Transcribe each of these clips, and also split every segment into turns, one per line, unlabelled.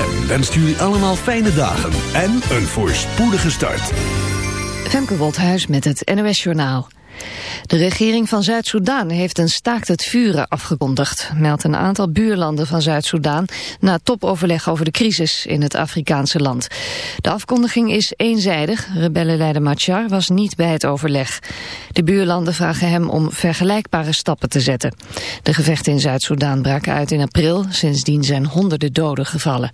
ZFM wenst jullie allemaal fijne dagen en een voorspoedige start.
Femke Wolthuis met het NOS Journaal. De regering van Zuid-Soedan heeft een staakt het vuren afgekondigd, meldt een aantal buurlanden van Zuid-Soedan na topoverleg over de crisis in het Afrikaanse land. De afkondiging is eenzijdig, rebellenleider Machar was niet bij het overleg. De buurlanden vragen hem om vergelijkbare stappen te zetten. De gevechten in Zuid-Soedan braken uit in april, sindsdien zijn honderden doden gevallen.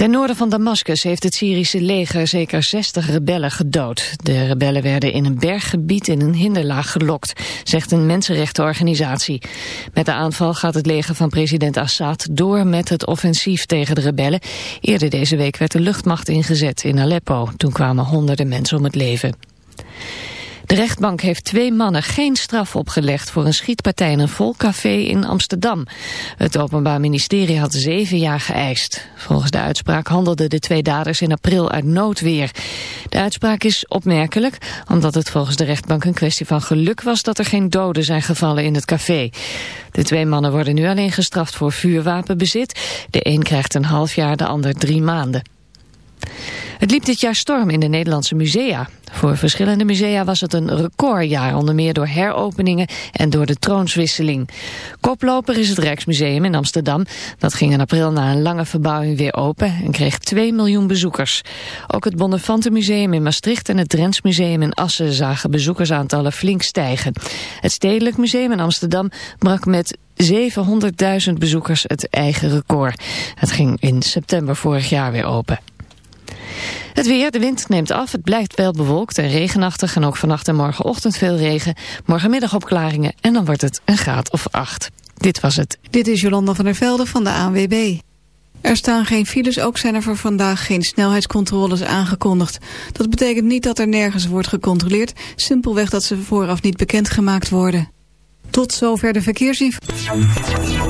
Ten noorden van Damascus heeft het Syrische leger zeker 60 rebellen gedood. De rebellen werden in een berggebied in een hinderlaag gelokt, zegt een mensenrechtenorganisatie. Met de aanval gaat het leger van president Assad door met het offensief tegen de rebellen. Eerder deze week werd de luchtmacht ingezet in Aleppo. Toen kwamen honderden mensen om het leven. De rechtbank heeft twee mannen geen straf opgelegd voor een schietpartij in een volcafé in Amsterdam. Het Openbaar Ministerie had zeven jaar geëist. Volgens de uitspraak handelden de twee daders in april uit noodweer. De uitspraak is opmerkelijk, omdat het volgens de rechtbank een kwestie van geluk was dat er geen doden zijn gevallen in het café. De twee mannen worden nu alleen gestraft voor vuurwapenbezit. De een krijgt een half jaar, de ander drie maanden. Het liep dit jaar storm in de Nederlandse musea. Voor verschillende musea was het een recordjaar, onder meer door heropeningen en door de troonswisseling. Koploper is het Rijksmuseum in Amsterdam. Dat ging in april na een lange verbouwing weer open en kreeg 2 miljoen bezoekers. Ook het Bonnefantenmuseum in Maastricht en het Drents Museum in Assen zagen bezoekersaantallen flink stijgen. Het Stedelijk Museum in Amsterdam brak met 700.000 bezoekers het eigen record. Het ging in september vorig jaar weer open. Het weer, de wind neemt af, het blijft wel bewolkt en regenachtig... en ook vannacht en morgenochtend veel regen. Morgenmiddag opklaringen en dan wordt het een graad of acht. Dit was het.
Dit is Jolanda van der Velde van de ANWB. Er staan geen files, ook zijn er voor vandaag geen snelheidscontroles aangekondigd. Dat betekent niet dat er nergens wordt gecontroleerd, simpelweg dat ze vooraf niet bekendgemaakt worden. Tot zover de verkeersinformatie.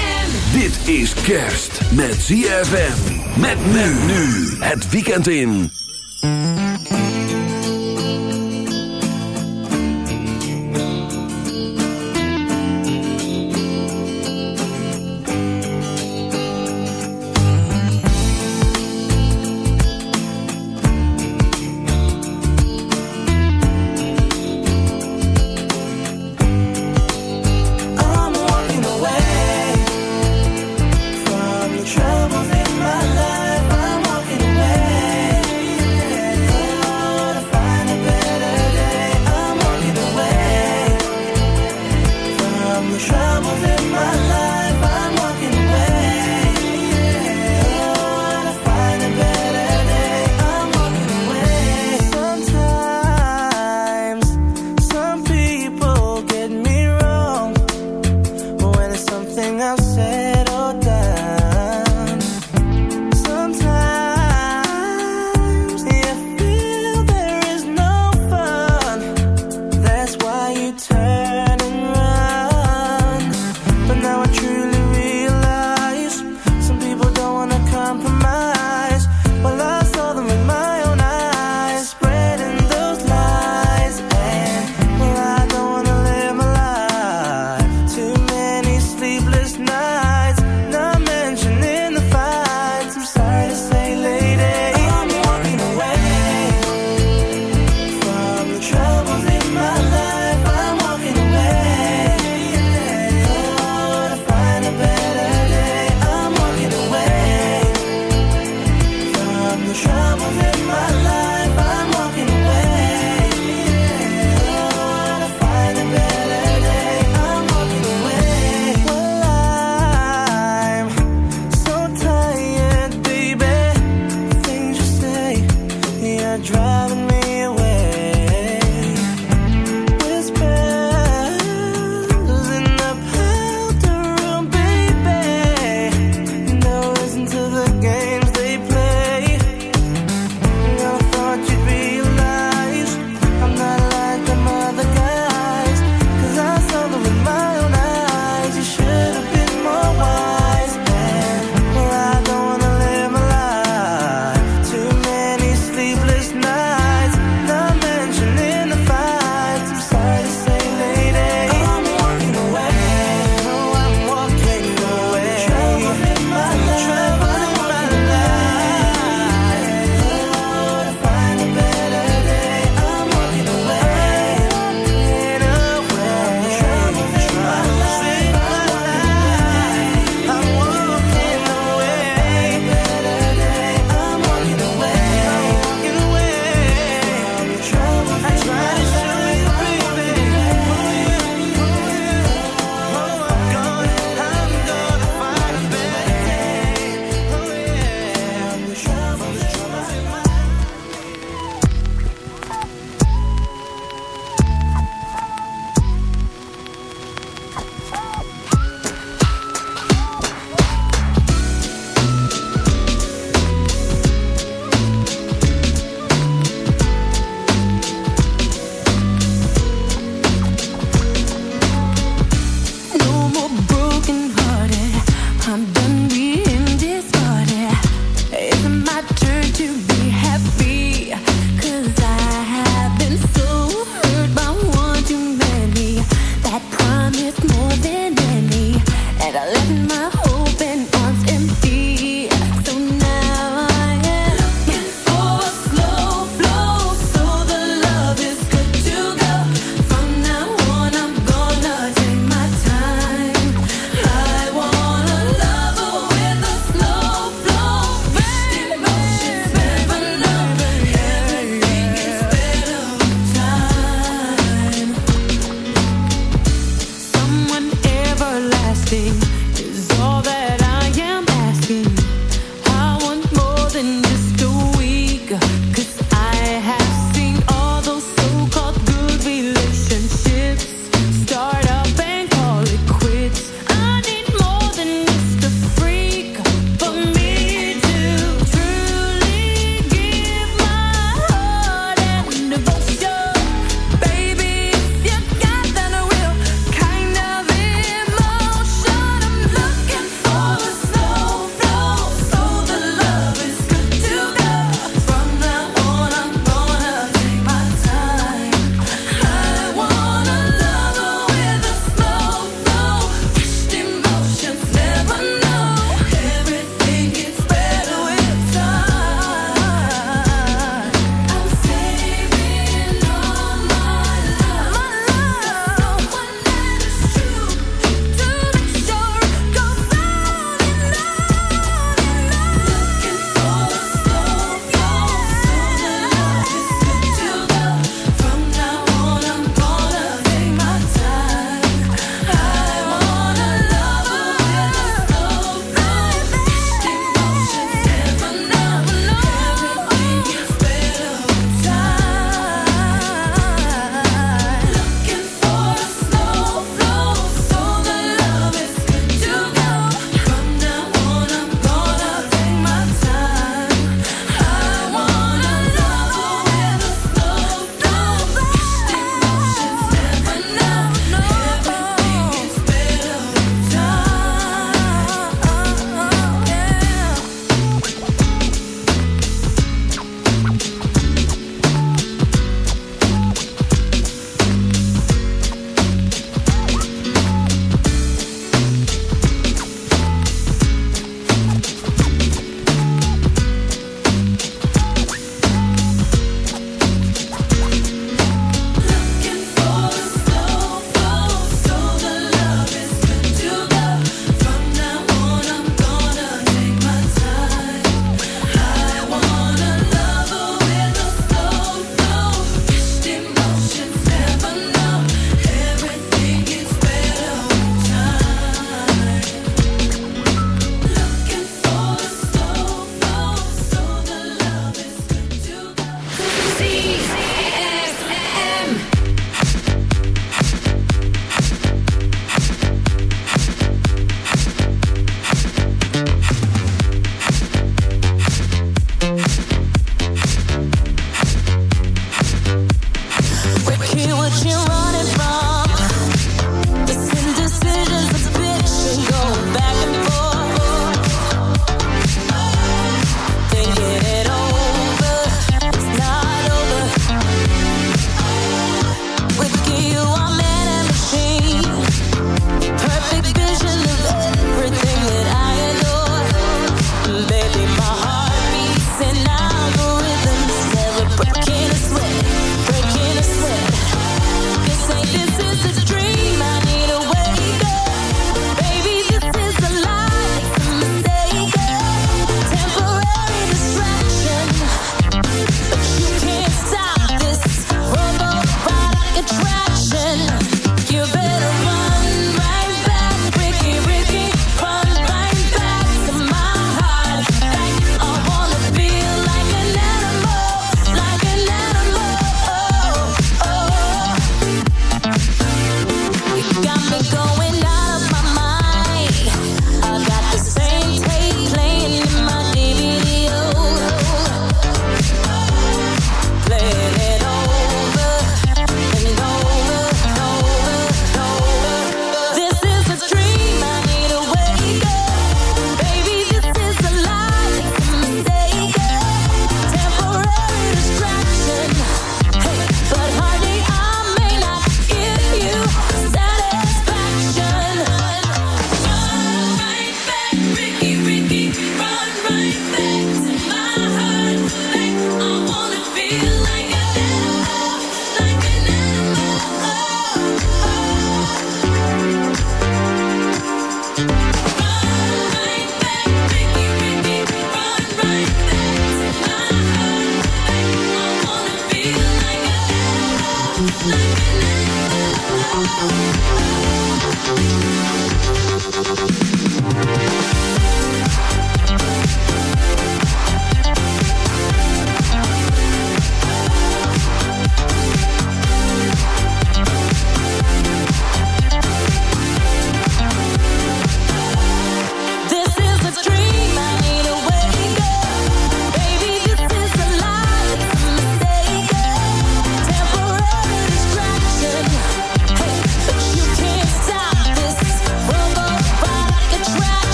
Dit is kerst met ZFM. Met men nu. Het weekend in.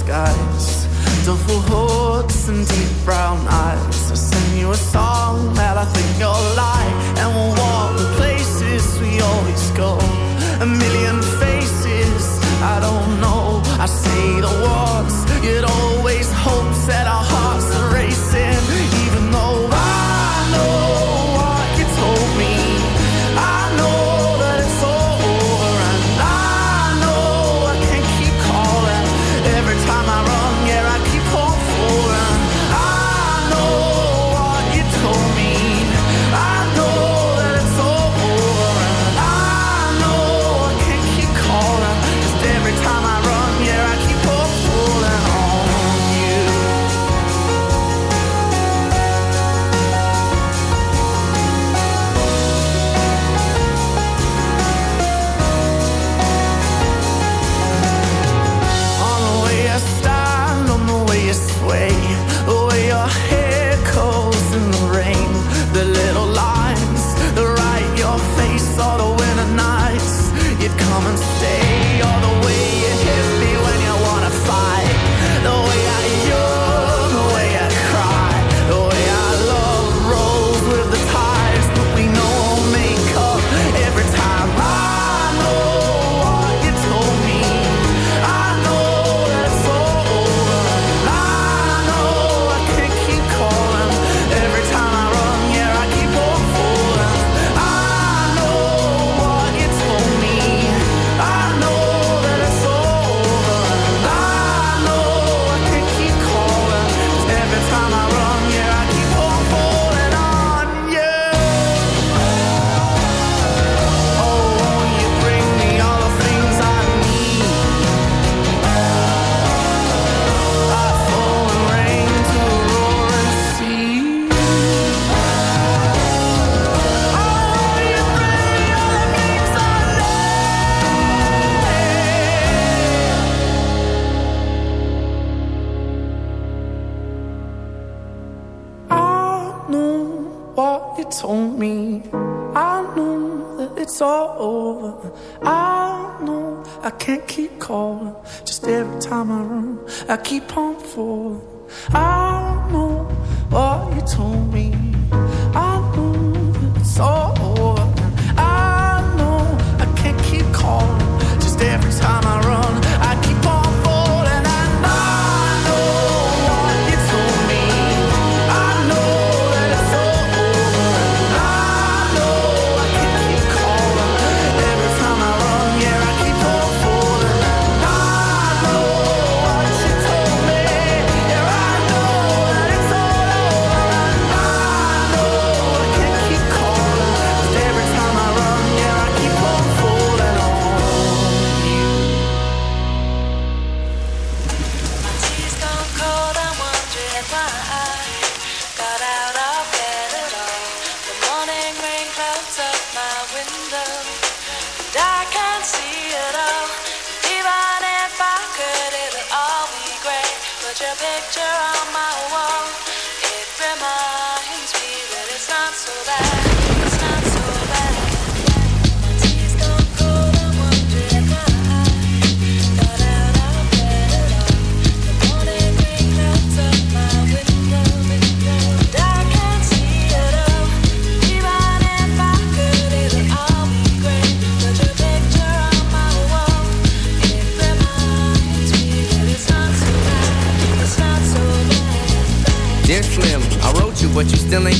skies. Doleful hoods and deep brown eyes. I'll sing you a song that I think you'll like. And we'll walk the places we always go. A million faces, I don't know. I say the words you'd always hope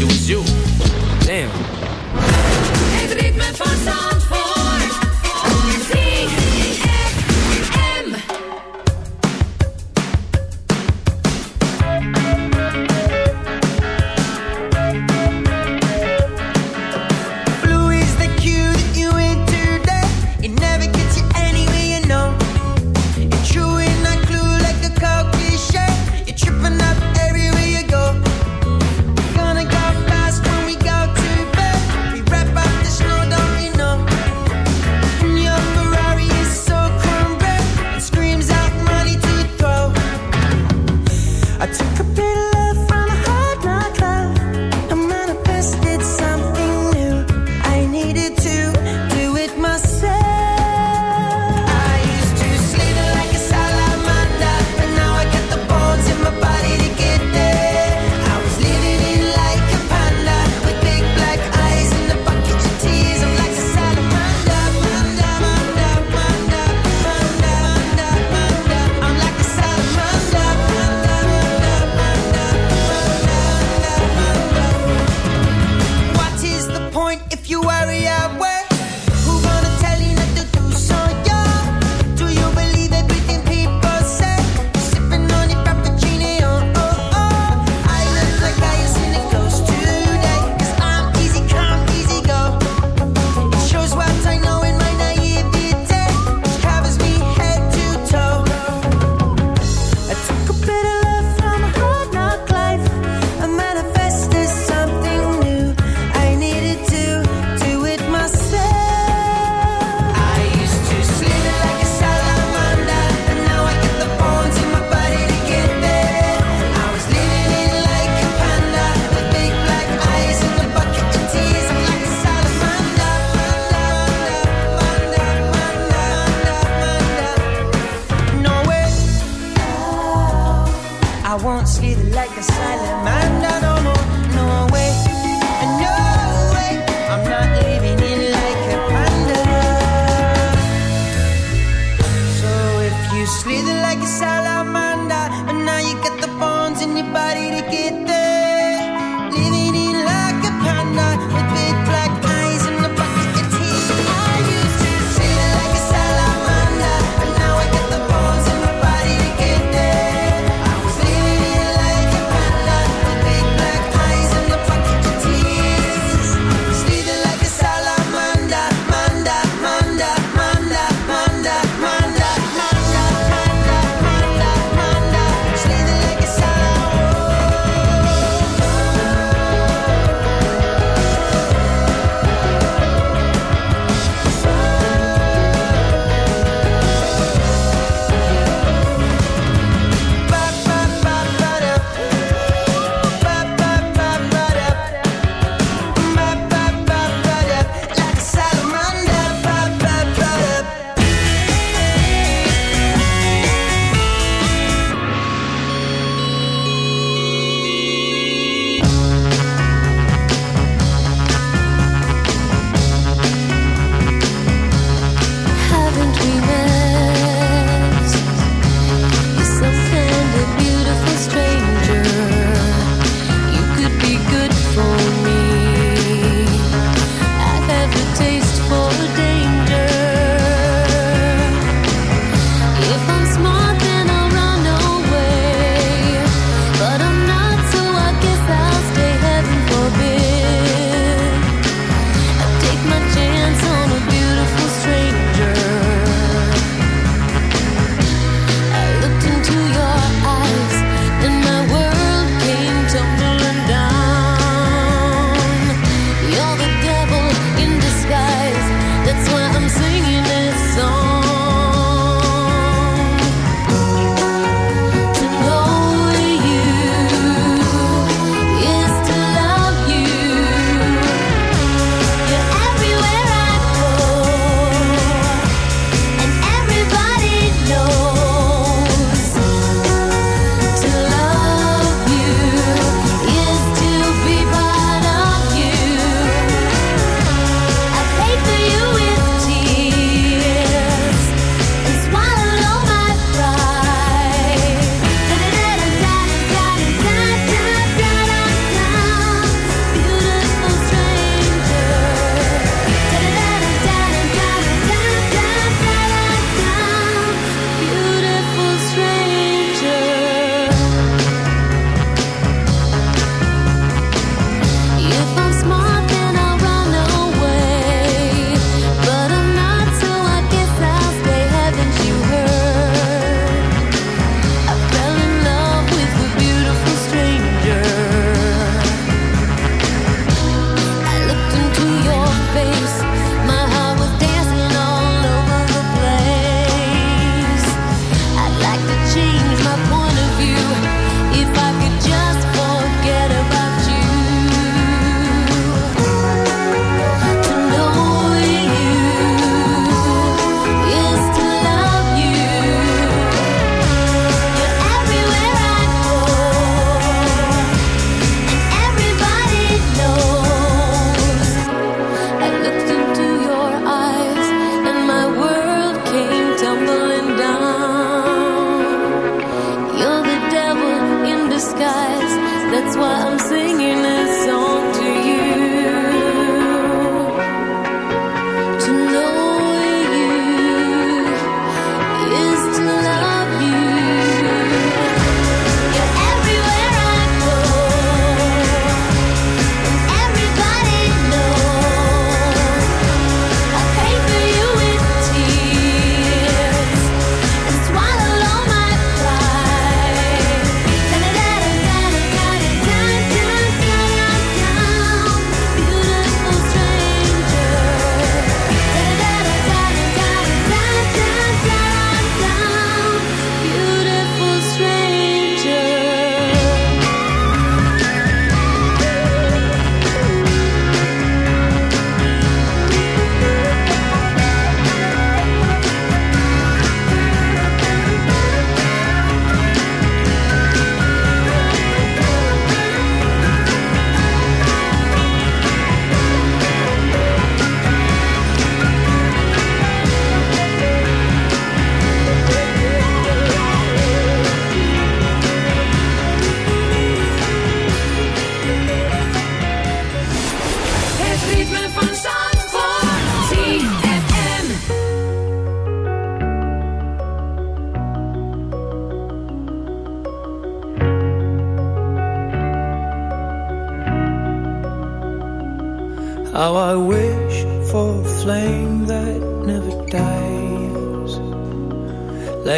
it was you.
Het ritme van Zandvoort.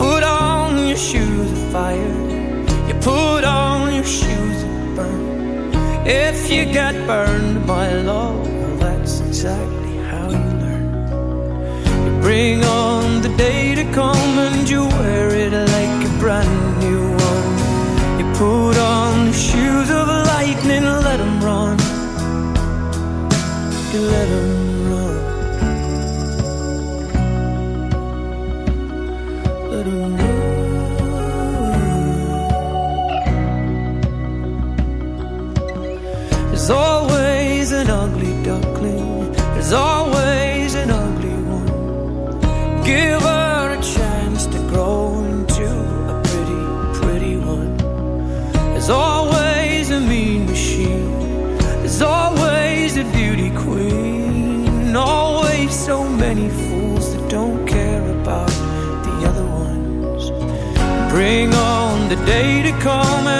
put on your shoes of fire. You put on your shoes of burn. If you get burned my love, that's exactly how you learn. You bring on the day to come and you wear it like a brand new one. You put on the shoes of lightning, let them run. You let them day to come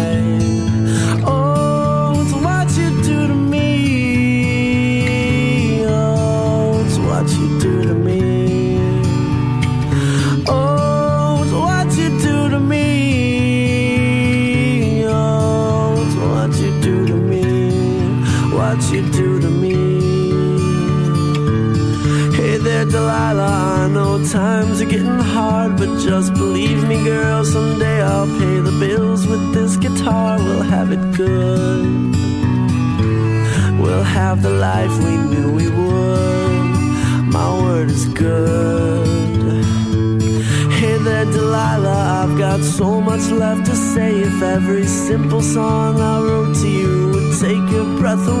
every simple song I wrote to you would take your breath away.